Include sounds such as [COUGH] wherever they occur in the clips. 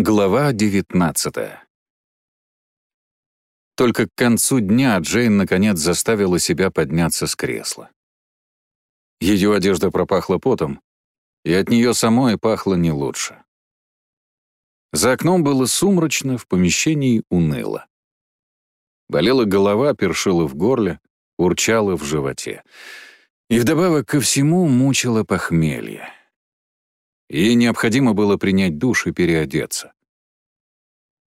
Глава 19 Только к концу дня Джейн наконец заставила себя подняться с кресла. Ее одежда пропахла потом, и от нее самой пахло не лучше. За окном было сумрачно, в помещении уныло. Болела голова, першила в горле, урчала в животе. И вдобавок ко всему мучила похмелье. Ей необходимо было принять душ и переодеться.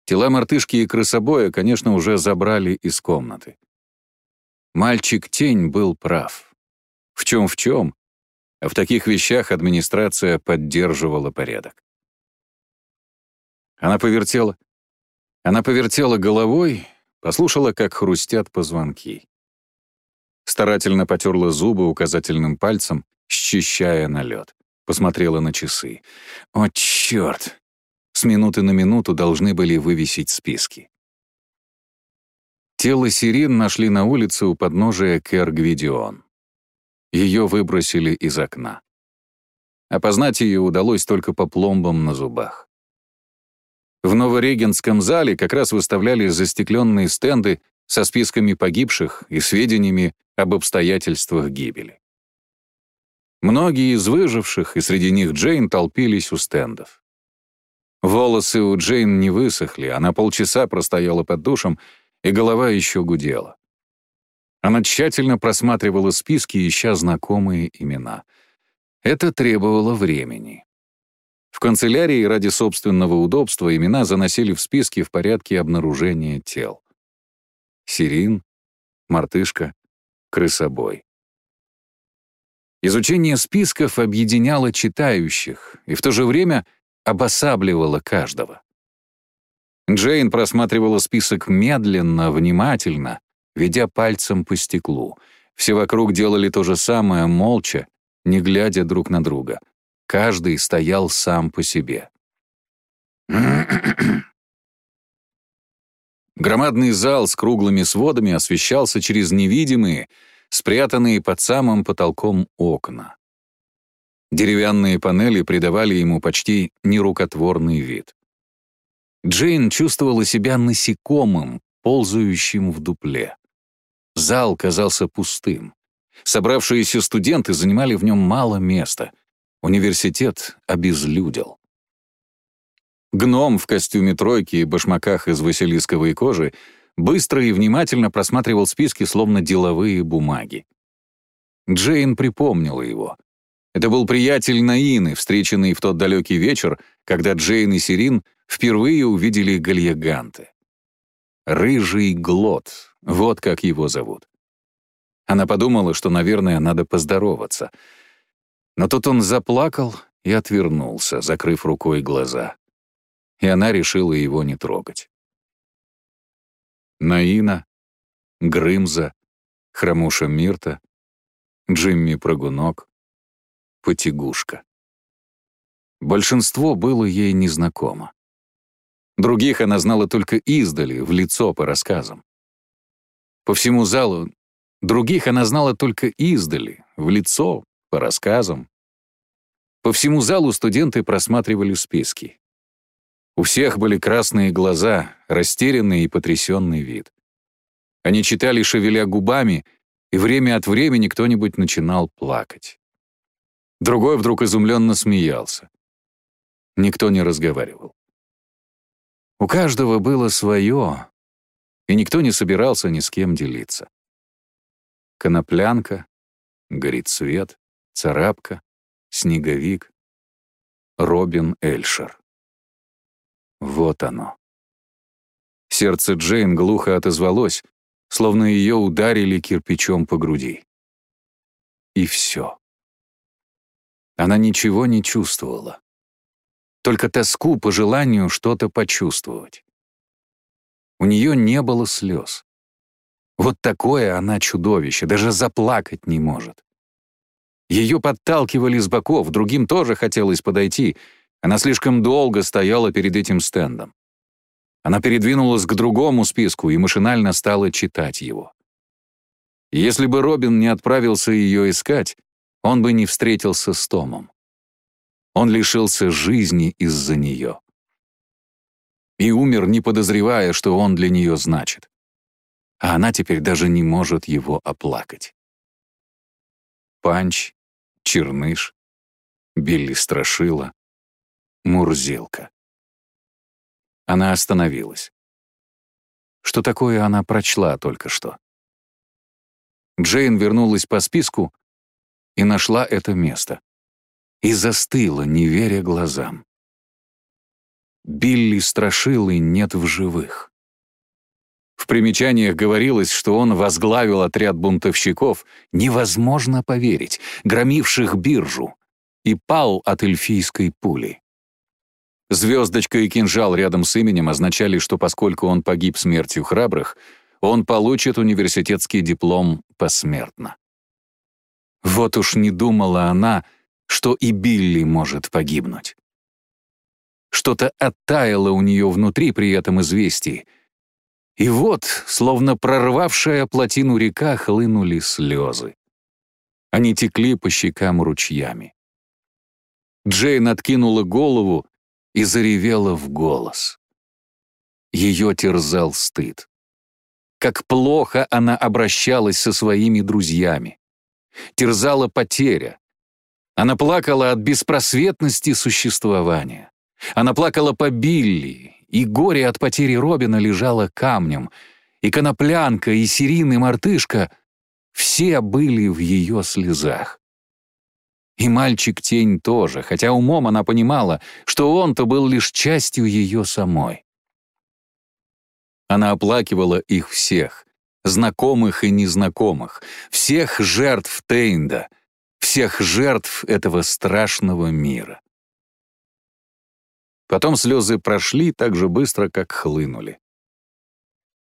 Тела мартышки и крысобоя, конечно, уже забрали из комнаты. Мальчик-тень был прав. В чем в чем, а в таких вещах администрация поддерживала порядок. Она повертела... Она повертела головой, послушала, как хрустят позвонки. Старательно потерла зубы указательным пальцем, счищая налет посмотрела на часы. «О, черт! С минуты на минуту должны были вывесить списки». Тело Сирин нашли на улице у подножия Кергвидион. Ее выбросили из окна. Опознать ее удалось только по пломбам на зубах. В Новорегенском зале как раз выставляли застекленные стенды со списками погибших и сведениями об обстоятельствах гибели. Многие из выживших, и среди них Джейн, толпились у стендов. Волосы у Джейн не высохли, она полчаса простояла под душем, и голова еще гудела. Она тщательно просматривала списки, ища знакомые имена. Это требовало времени. В канцелярии ради собственного удобства имена заносили в списки в порядке обнаружения тел. Сирин, мартышка, крысобой. Изучение списков объединяло читающих и в то же время обосабливало каждого. Джейн просматривала список медленно, внимательно, ведя пальцем по стеклу. Все вокруг делали то же самое, молча, не глядя друг на друга. Каждый стоял сам по себе. Громадный зал с круглыми сводами освещался через невидимые, спрятанные под самым потолком окна. Деревянные панели придавали ему почти нерукотворный вид. Джейн чувствовала себя насекомым, ползающим в дупле. Зал казался пустым. Собравшиеся студенты занимали в нем мало места. Университет обезлюдил. Гном в костюме тройки и башмаках из василисковой кожи быстро и внимательно просматривал списки, словно деловые бумаги. Джейн припомнила его. Это был приятель Наины, встреченный в тот далекий вечер, когда Джейн и Сирин впервые увидели Гальяганте. Рыжий Глот, вот как его зовут. Она подумала, что, наверное, надо поздороваться. Но тут он заплакал и отвернулся, закрыв рукой глаза. И она решила его не трогать. Наина, Грымза, Хромуша Мирта, Джимми Прогунок, Потягушка. Большинство было ей незнакомо. Других она знала только издали, в лицо по рассказам. По всему залу других она знала только издали, в лицо, по рассказам. По всему залу студенты просматривали списки. У всех были красные глаза, растерянный и потрясенный вид. Они читали, шевеля губами, и время от времени кто-нибудь начинал плакать. Другой вдруг изумленно смеялся. Никто не разговаривал. У каждого было свое, и никто не собирался ни с кем делиться. Коноплянка, горит свет, царапка, снеговик, Робин Эльшер. Вот оно. Сердце Джейн глухо отозвалось, словно ее ударили кирпичом по груди. И все. Она ничего не чувствовала. Только тоску по желанию что-то почувствовать. У нее не было слез. Вот такое она чудовище, даже заплакать не может. Ее подталкивали с боков, другим тоже хотелось подойти, она слишком долго стояла перед этим стендом. Она передвинулась к другому списку и машинально стала читать его. Если бы Робин не отправился ее искать, он бы не встретился с Томом. Он лишился жизни из-за нее. и умер, не подозревая, что он для нее значит. А она теперь даже не может его оплакать. Панч, Черныш, Билли Страшила, Мурзилка. Она остановилась. Что такое она прочла только что? Джейн вернулась по списку и нашла это место. И застыла, не веря глазам. Билли Страшилы нет в живых. В примечаниях говорилось, что он возглавил отряд бунтовщиков, невозможно поверить, громивших биржу, и пал от эльфийской пули. Звездочка и кинжал рядом с именем означали, что поскольку он погиб смертью храбрых, он получит университетский диплом посмертно. Вот уж не думала она, что и Билли может погибнуть. Что-то оттаяло у нее внутри при этом известии. И вот, словно прорвавшая плотину река, хлынули слезы. Они текли по щекам ручьями. Джейн откинула голову и заревела в голос. Ее терзал стыд. Как плохо она обращалась со своими друзьями. Терзала потеря. Она плакала от беспросветности существования. Она плакала по Билли, и горе от потери Робина лежало камнем, и коноплянка, и серийный мартышка — все были в ее слезах. И мальчик-тень тоже, хотя умом она понимала, что он-то был лишь частью ее самой. Она оплакивала их всех, знакомых и незнакомых, всех жертв Тейнда, всех жертв этого страшного мира. Потом слезы прошли так же быстро, как хлынули.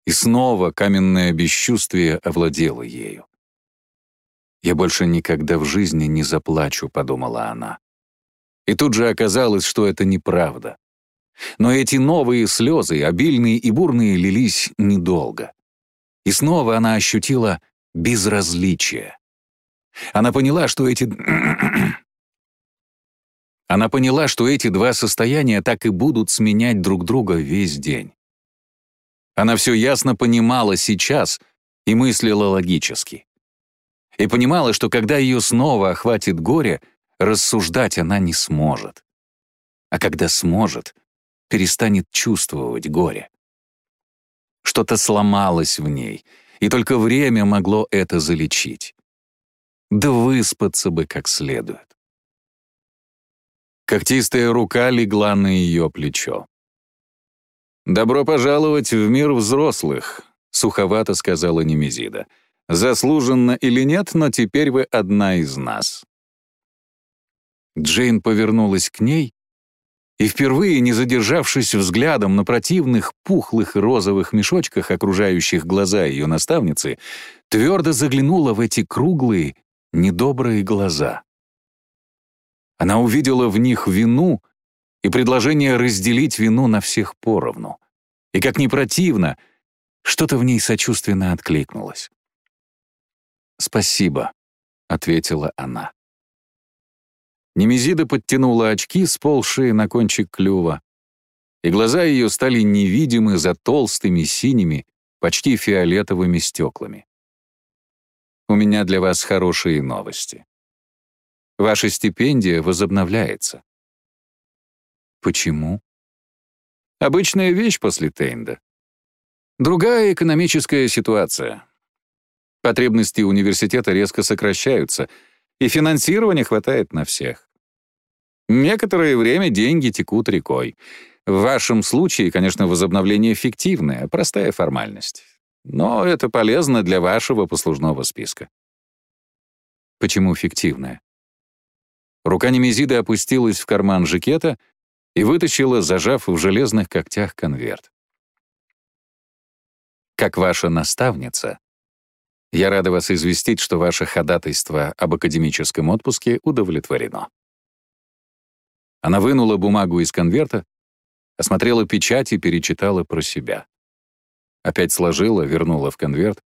И снова каменное бесчувствие овладело ею. «Я больше никогда в жизни не заплачу», — подумала она. И тут же оказалось, что это неправда. Но эти новые слезы, обильные и бурные, лились недолго. И снова она ощутила безразличие. Она поняла, что эти... [CLEARS THROAT] она поняла, что эти два состояния так и будут сменять друг друга весь день. Она все ясно понимала сейчас и мыслила логически и понимала, что когда ее снова охватит горе, рассуждать она не сможет. А когда сможет, перестанет чувствовать горе. Что-то сломалось в ней, и только время могло это залечить. Да выспаться бы как следует. Когтистая рука легла на ее плечо. «Добро пожаловать в мир взрослых», — суховато сказала Немезида. Заслуженно или нет, но теперь вы одна из нас». Джейн повернулась к ней и, впервые не задержавшись взглядом на противных пухлых розовых мешочках, окружающих глаза ее наставницы, твердо заглянула в эти круглые, недобрые глаза. Она увидела в них вину и предложение разделить вину на всех поровну. И, как ни противно, что-то в ней сочувственно откликнулось. «Спасибо», — ответила она. Немезида подтянула очки, сползшие на кончик клюва, и глаза ее стали невидимы за толстыми синими, почти фиолетовыми стеклами. «У меня для вас хорошие новости. Ваша стипендия возобновляется». «Почему?» «Обычная вещь после Тейнда. Другая экономическая ситуация. Потребности университета резко сокращаются, и финансирования хватает на всех. Некоторое время деньги текут рекой. В вашем случае, конечно, возобновление фиктивное, простая формальность. Но это полезно для вашего послужного списка. Почему фиктивное? Рука Немезиды опустилась в карман жакета и вытащила, зажав в железных когтях конверт. Как ваша наставница, я рада вас известить, что ваше ходатайство об академическом отпуске удовлетворено. Она вынула бумагу из конверта, осмотрела печать и перечитала про себя. Опять сложила, вернула в конверт,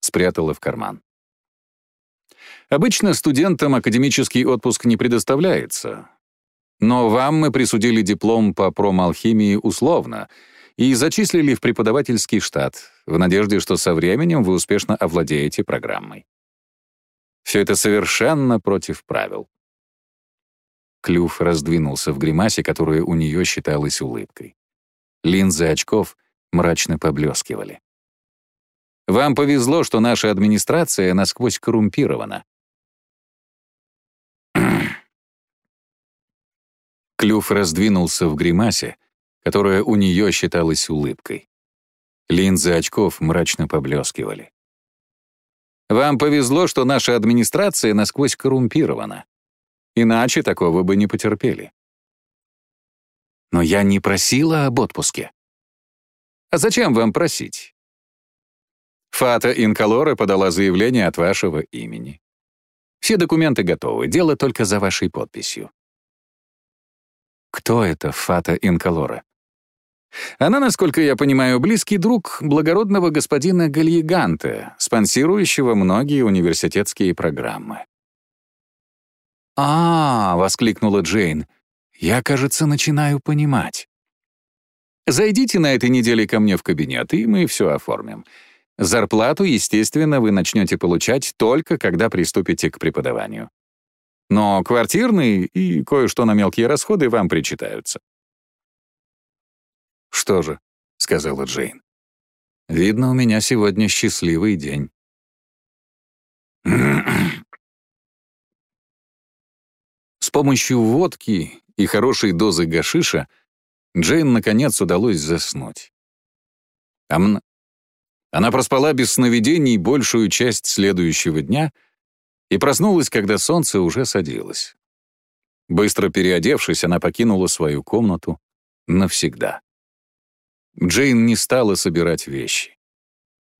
спрятала в карман. Обычно студентам академический отпуск не предоставляется. Но вам мы присудили диплом по промалхимии условно, и зачислили в преподавательский штат, в надежде, что со временем вы успешно овладеете программой. Все это совершенно против правил. Клюв раздвинулся в гримасе, которая у нее считалась улыбкой. Линзы очков мрачно поблескивали. «Вам повезло, что наша администрация насквозь коррумпирована». Клюв раздвинулся в гримасе, которая у нее считалась улыбкой. Линзы очков мрачно поблескивали. «Вам повезло, что наша администрация насквозь коррумпирована. Иначе такого бы не потерпели». «Но я не просила об отпуске». «А зачем вам просить?» Фата Инколора подала заявление от вашего имени. Все документы готовы, дело только за вашей подписью. Кто это Фата Инколора? Она, насколько я понимаю, близкий друг благородного господина Гальеганте, спонсирующего многие университетские программы. «А, — воскликнула Джейн, — я, кажется, начинаю понимать. Зайдите на этой неделе ко мне в кабинет, и мы все оформим. Зарплату, естественно, вы начнете получать только когда приступите к преподаванию. Но квартирные и кое-что на мелкие расходы вам причитаются. «Что же», — сказала Джейн, — «видно, у меня сегодня счастливый день». [CLEARS THROAT] С помощью водки и хорошей дозы гашиша Джейн наконец удалось заснуть. Амна... Она проспала без сновидений большую часть следующего дня и проснулась, когда солнце уже садилось. Быстро переодевшись, она покинула свою комнату навсегда. Джейн не стала собирать вещи.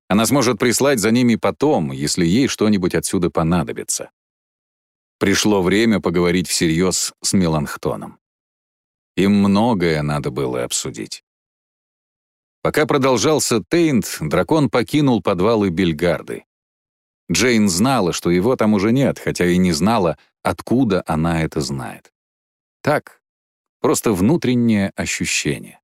Она сможет прислать за ними потом, если ей что-нибудь отсюда понадобится. Пришло время поговорить всерьез с Меланхтоном. Им многое надо было обсудить. Пока продолжался Тейнт, дракон покинул подвалы Бельгарды. Джейн знала, что его там уже нет, хотя и не знала, откуда она это знает. Так, просто внутреннее ощущение.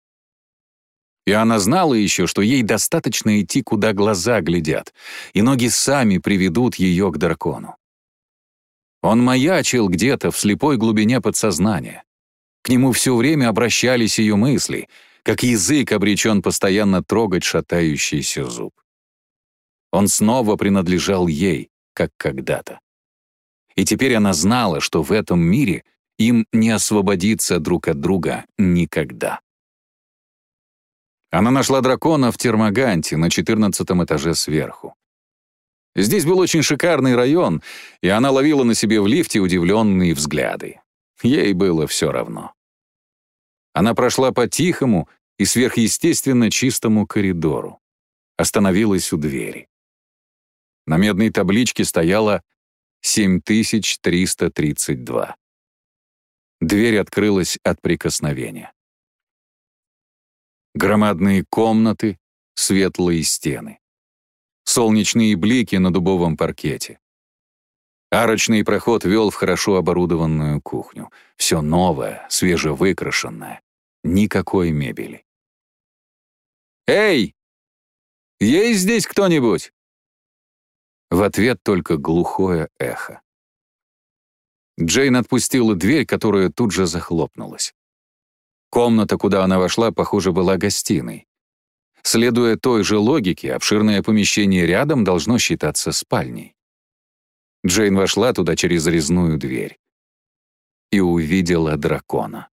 И она знала еще, что ей достаточно идти, куда глаза глядят, и ноги сами приведут ее к дракону. Он маячил где-то в слепой глубине подсознания. К нему все время обращались ее мысли, как язык обречен постоянно трогать шатающийся зуб. Он снова принадлежал ей, как когда-то. И теперь она знала, что в этом мире им не освободиться друг от друга никогда. Она нашла дракона в Термаганте на 14 этаже сверху. Здесь был очень шикарный район, и она ловила на себе в лифте удивленные взгляды. Ей было все равно. Она прошла по тихому и сверхъестественно чистому коридору. Остановилась у двери. На медной табличке стояло 7332. Дверь открылась от прикосновения. Громадные комнаты, светлые стены. Солнечные блики на дубовом паркете. Арочный проход вел в хорошо оборудованную кухню. Все новое, свежевыкрашенное. Никакой мебели. «Эй! Есть здесь кто-нибудь?» В ответ только глухое эхо. Джейн отпустила дверь, которая тут же захлопнулась. Комната, куда она вошла, похоже, была гостиной. Следуя той же логике, обширное помещение рядом должно считаться спальней. Джейн вошла туда через резную дверь и увидела дракона.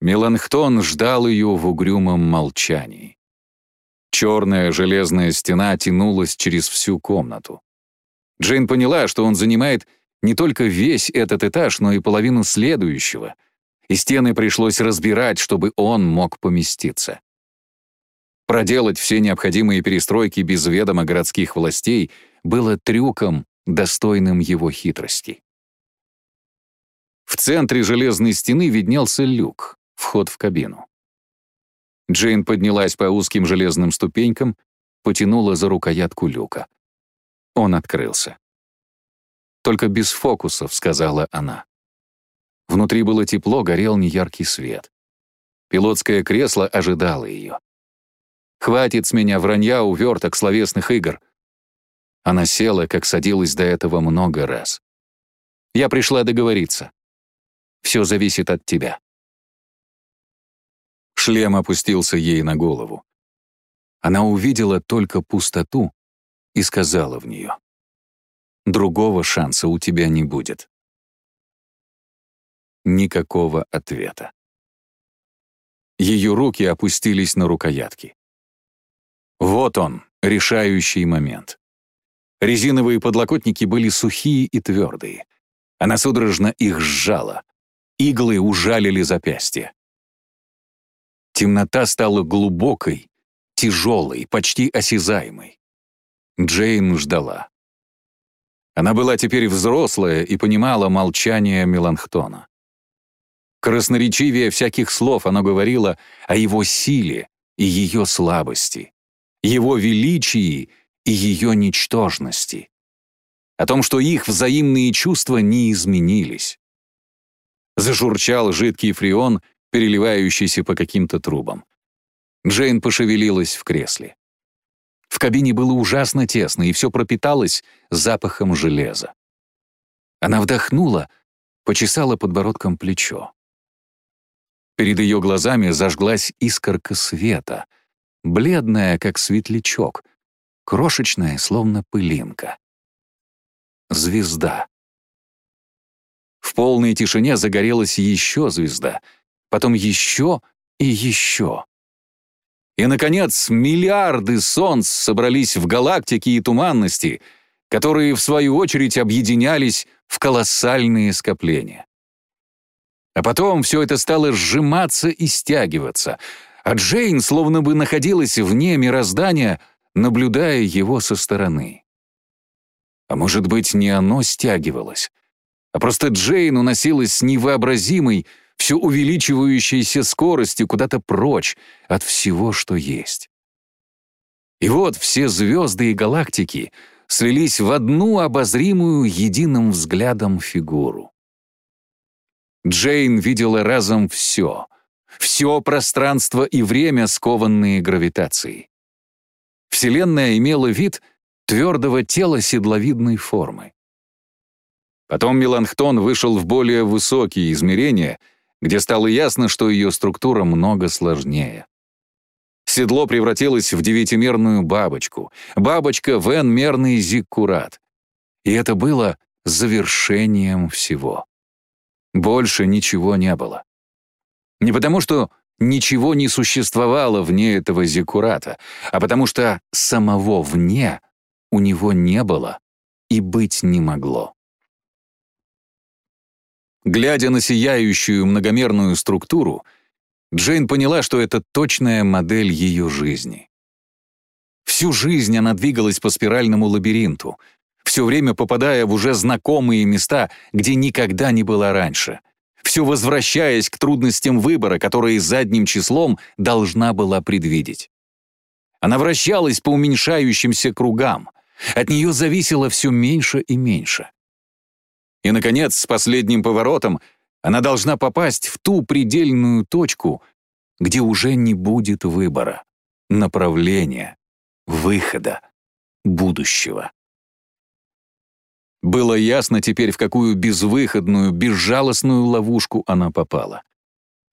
Меланхтон ждал ее в угрюмом молчании. Черная железная стена тянулась через всю комнату. Джейн поняла, что он занимает не только весь этот этаж, но и половину следующего — и стены пришлось разбирать, чтобы он мог поместиться. Проделать все необходимые перестройки без ведома городских властей было трюком, достойным его хитрости. В центре железной стены виднелся люк, вход в кабину. Джейн поднялась по узким железным ступенькам, потянула за рукоятку люка. Он открылся. «Только без фокусов», — сказала она. Внутри было тепло, горел неяркий свет. Пилотское кресло ожидало ее. «Хватит с меня вранья, уверток, словесных игр». Она села, как садилась до этого много раз. «Я пришла договориться. Все зависит от тебя». Шлем опустился ей на голову. Она увидела только пустоту и сказала в нее. «Другого шанса у тебя не будет». Никакого ответа. Ее руки опустились на рукоятки. Вот он, решающий момент. Резиновые подлокотники были сухие и твердые. Она судорожно их сжала. Иглы ужалили запястье. Темнота стала глубокой, тяжелой, почти осязаемой. Джейн ждала. Она была теперь взрослая и понимала молчание Меланхтона. Красноречивее всяких слов оно говорило о его силе и ее слабости, его величии и ее ничтожности, о том, что их взаимные чувства не изменились. Зажурчал жидкий фреон, переливающийся по каким-то трубам. Джейн пошевелилась в кресле. В кабине было ужасно тесно, и все пропиталось запахом железа. Она вдохнула, почесала подбородком плечо. Перед ее глазами зажглась искорка света, бледная, как светлячок, крошечная, словно пылинка. Звезда. В полной тишине загорелась еще звезда — потом еще и еще. И, наконец, миллиарды солнц собрались в галактики и туманности, которые, в свою очередь, объединялись в колоссальные скопления. А потом все это стало сжиматься и стягиваться, а Джейн словно бы находилась вне мироздания, наблюдая его со стороны. А может быть, не оно стягивалось, а просто Джейн уносилась с невообразимой, все увеличивающейся скоростью куда-то прочь от всего, что есть. И вот все звезды и галактики слились в одну обозримую единым взглядом фигуру. Джейн видела разом все, все пространство и время, скованные гравитацией. Вселенная имела вид твердого тела седловидной формы. Потом Меланхтон вышел в более высокие измерения — где стало ясно, что ее структура много сложнее. Седло превратилось в девятимерную бабочку, бабочка в n-мерный зиккурат. И это было завершением всего. Больше ничего не было. Не потому, что ничего не существовало вне этого зиккурата, а потому что самого вне у него не было и быть не могло. Глядя на сияющую многомерную структуру, Джейн поняла, что это точная модель ее жизни. Всю жизнь она двигалась по спиральному лабиринту, все время попадая в уже знакомые места, где никогда не была раньше, все возвращаясь к трудностям выбора, которые задним числом должна была предвидеть. Она вращалась по уменьшающимся кругам, от нее зависело все меньше и меньше. И, наконец, с последним поворотом она должна попасть в ту предельную точку, где уже не будет выбора, направления, выхода, будущего. Было ясно теперь, в какую безвыходную, безжалостную ловушку она попала.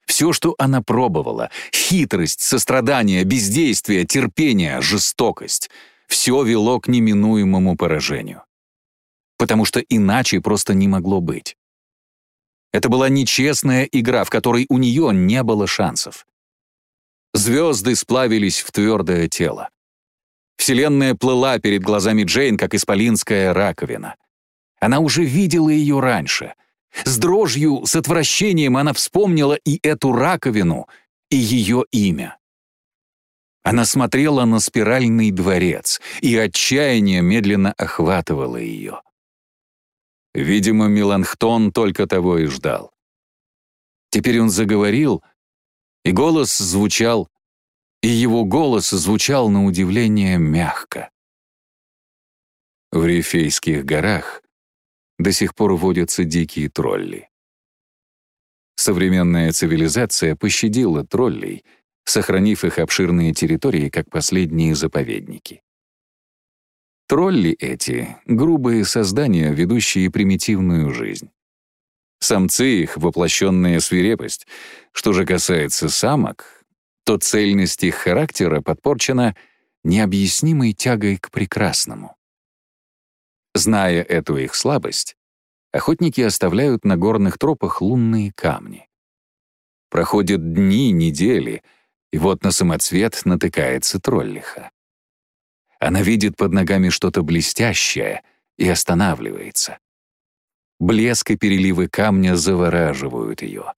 Все, что она пробовала — хитрость, сострадание, бездействие, терпение, жестокость — все вело к неминуемому поражению потому что иначе просто не могло быть. Это была нечестная игра, в которой у нее не было шансов. Звезды сплавились в твердое тело. Вселенная плыла перед глазами Джейн, как исполинская раковина. Она уже видела ее раньше. С дрожью, с отвращением она вспомнила и эту раковину, и ее имя. Она смотрела на спиральный дворец, и отчаяние медленно охватывало ее. Видимо, Меланхтон только того и ждал. Теперь он заговорил, и голос звучал, и его голос звучал на удивление мягко. В Рифейских горах до сих пор водятся дикие тролли. Современная цивилизация пощадила троллей, сохранив их обширные территории как последние заповедники. Тролли эти — грубые создания, ведущие примитивную жизнь. Самцы их — воплощенная свирепость. Что же касается самок, то цельность их характера подпорчена необъяснимой тягой к прекрасному. Зная эту их слабость, охотники оставляют на горных тропах лунные камни. Проходят дни, недели, и вот на самоцвет натыкается троллиха. Она видит под ногами что-то блестящее и останавливается. Блеск и переливы камня завораживают ее.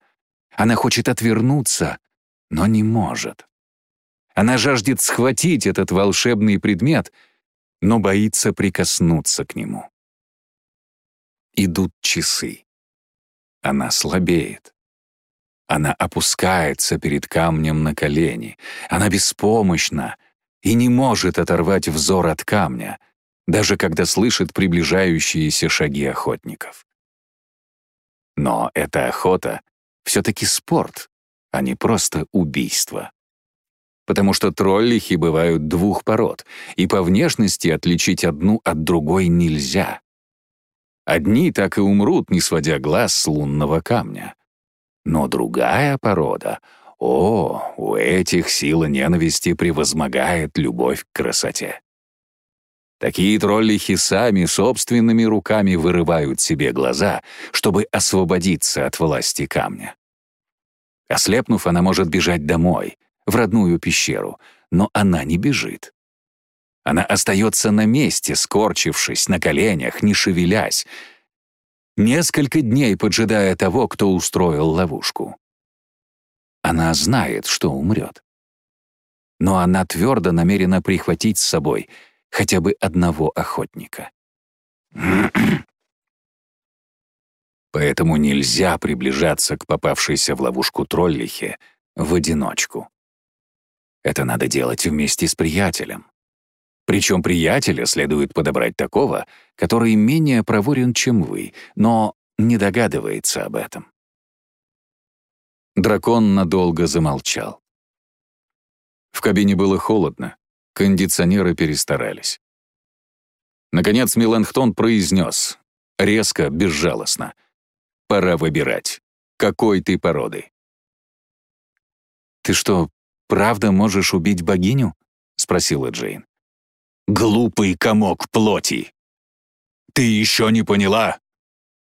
Она хочет отвернуться, но не может. Она жаждет схватить этот волшебный предмет — но боится прикоснуться к нему. Идут часы. Она слабеет. Она опускается перед камнем на колени. Она беспомощна и не может оторвать взор от камня, даже когда слышит приближающиеся шаги охотников. Но эта охота все-таки спорт, а не просто убийство потому что троллихи бывают двух пород, и по внешности отличить одну от другой нельзя. Одни так и умрут, не сводя глаз с лунного камня. Но другая порода — о, у этих сила ненависти превозмогает любовь к красоте. Такие троллихи сами собственными руками вырывают себе глаза, чтобы освободиться от власти камня. Ослепнув, она может бежать домой, в родную пещеру, но она не бежит. Она остается на месте, скорчившись, на коленях, не шевелясь, несколько дней поджидая того, кто устроил ловушку. Она знает, что умрет. Но она твердо намерена прихватить с собой хотя бы одного охотника. [CLEARS THROAT] Поэтому нельзя приближаться к попавшейся в ловушку троллихе в одиночку. Это надо делать вместе с приятелем. Причем приятеля следует подобрать такого, который менее проворен, чем вы, но не догадывается об этом. Дракон надолго замолчал. В кабине было холодно, кондиционеры перестарались. Наконец Меланхтон произнес, резко, безжалостно. «Пора выбирать. Какой ты породы?» «Ты что, правда можешь убить богиню?» — спросила Джейн. «Глупый комок плоти! Ты еще не поняла?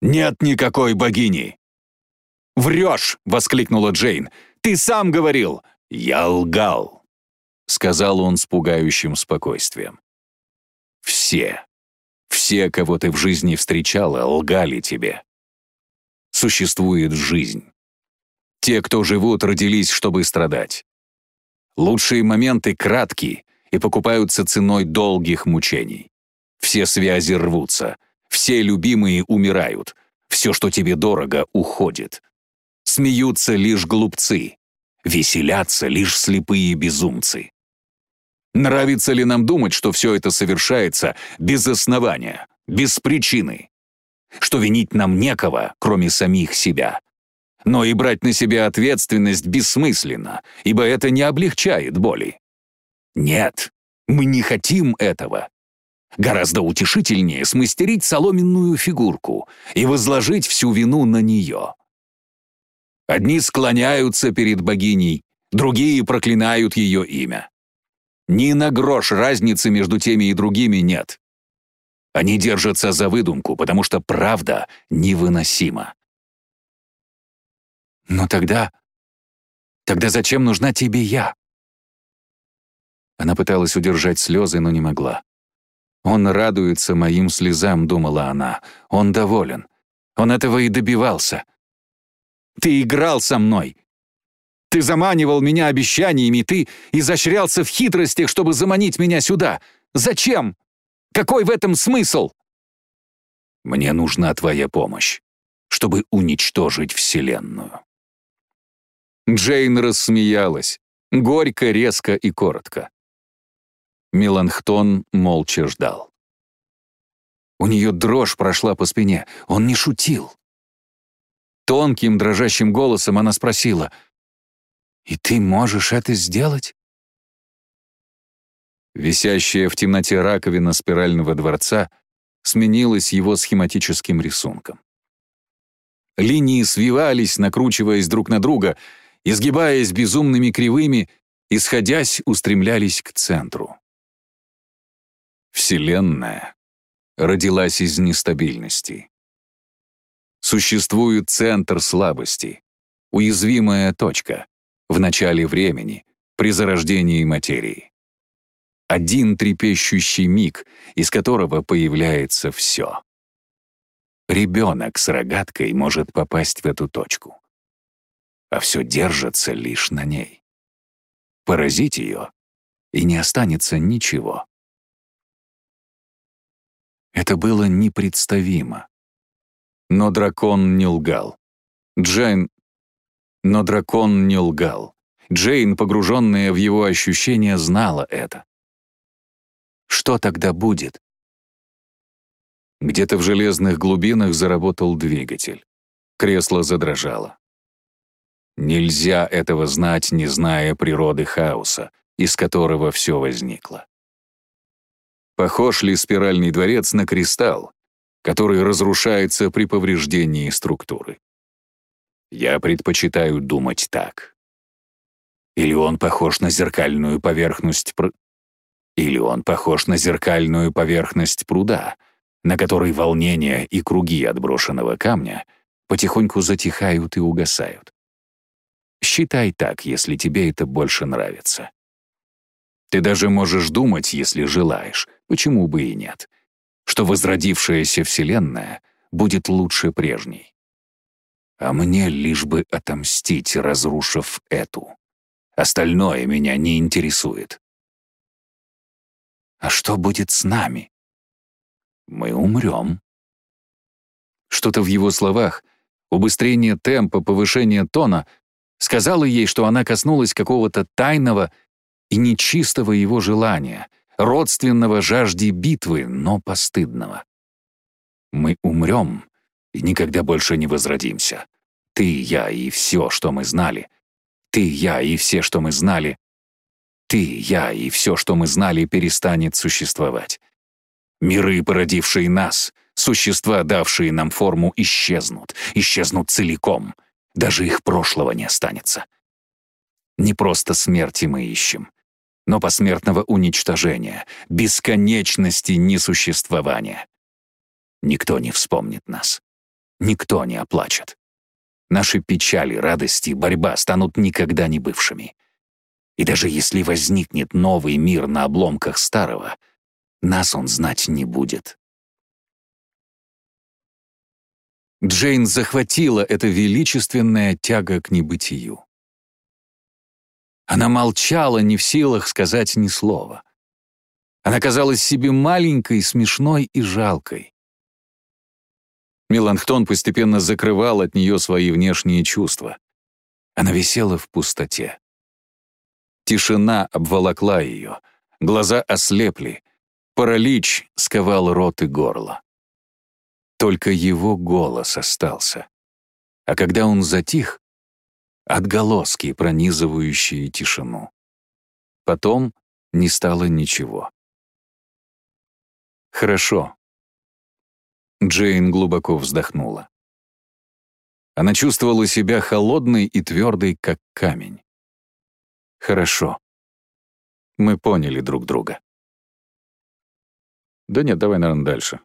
Нет никакой богини!» «Врешь!» — воскликнула Джейн. «Ты сам говорил!» «Я лгал!» — сказал он с пугающим спокойствием. «Все, все, кого ты в жизни встречала, лгали тебе. Существует жизнь. Те, кто живут, родились, чтобы страдать. Лучшие моменты краткие и покупаются ценой долгих мучений. Все связи рвутся, все любимые умирают, все, что тебе дорого, уходит. Смеются лишь глупцы, веселятся лишь слепые безумцы. Нравится ли нам думать, что все это совершается без основания, без причины? Что винить нам некого, кроме самих себя? Но и брать на себя ответственность бессмысленно, ибо это не облегчает боли. Нет, мы не хотим этого. Гораздо утешительнее смастерить соломенную фигурку и возложить всю вину на нее. Одни склоняются перед богиней, другие проклинают ее имя. Ни на грош разницы между теми и другими нет. Они держатся за выдумку, потому что правда невыносима. Но тогда... Тогда зачем нужна тебе я? Она пыталась удержать слезы, но не могла. «Он радуется моим слезам», — думала она. «Он доволен. Он этого и добивался. Ты играл со мной. Ты заманивал меня обещаниями, ты изощрялся в хитростях, чтобы заманить меня сюда. Зачем? Какой в этом смысл?» «Мне нужна твоя помощь, чтобы уничтожить Вселенную». Джейн рассмеялась, горько, резко и коротко. Меланхтон молча ждал. У нее дрожь прошла по спине, он не шутил. Тонким, дрожащим голосом она спросила, «И ты можешь это сделать?» Висящая в темноте раковина спирального дворца сменилась его схематическим рисунком. Линии свивались, накручиваясь друг на друга, изгибаясь безумными кривыми, исходясь, устремлялись к центру. Вселенная родилась из нестабильности. Существует центр слабости, уязвимая точка в начале времени, при зарождении материи. Один трепещущий миг, из которого появляется все. Ребенок с рогаткой может попасть в эту точку. А все держится лишь на ней. Поразить ее, и не останется ничего. Это было непредставимо. Но дракон не лгал. Джейн... Но дракон не лгал. Джейн, погруженная в его ощущения, знала это. Что тогда будет? Где-то в железных глубинах заработал двигатель. Кресло задрожало. Нельзя этого знать, не зная природы хаоса, из которого все возникло. Похож ли спиральный дворец на кристалл, который разрушается при повреждении структуры? Я предпочитаю думать так. Или он похож на зеркальную поверхность пр... Или он похож на зеркальную поверхность пруда, на которой волнения и круги отброшенного камня потихоньку затихают и угасают. Считай так, если тебе это больше нравится. Ты даже можешь думать, если желаешь, почему бы и нет, что возродившаяся Вселенная будет лучше прежней. А мне лишь бы отомстить, разрушив эту. Остальное меня не интересует. А что будет с нами? мы умрем. Что-то в его словах, убыстрение темпа, повышение тона, сказало ей, что она коснулась какого-то тайного и нечистого его желания, родственного жажде битвы, но постыдного. Мы умрем и никогда больше не возродимся. Ты, я и все, что мы знали. Ты, я и все, что мы знали. Ты, я и все, что мы знали, перестанет существовать. Миры, породившие нас, существа, давшие нам форму, исчезнут, исчезнут целиком. Даже их прошлого не останется. Не просто смерти мы ищем, но посмертного уничтожения, бесконечности несуществования. Никто не вспомнит нас. Никто не оплачет. Наши печали, радости, борьба станут никогда не бывшими. И даже если возникнет новый мир на обломках старого — нас он знать не будет. Джейн захватила эта величественная тяга к небытию. Она молчала, не в силах сказать ни слова. Она казалась себе маленькой, смешной и жалкой. Меланхтон постепенно закрывал от нее свои внешние чувства. Она висела в пустоте. Тишина обволокла ее, глаза ослепли, Паралич сковал рот и горло. Только его голос остался. А когда он затих, отголоски, пронизывающие тишину. Потом не стало ничего. «Хорошо». Джейн глубоко вздохнула. Она чувствовала себя холодной и твердой, как камень. «Хорошо. Мы поняли друг друга». Да нет, давай, наверное, дальше.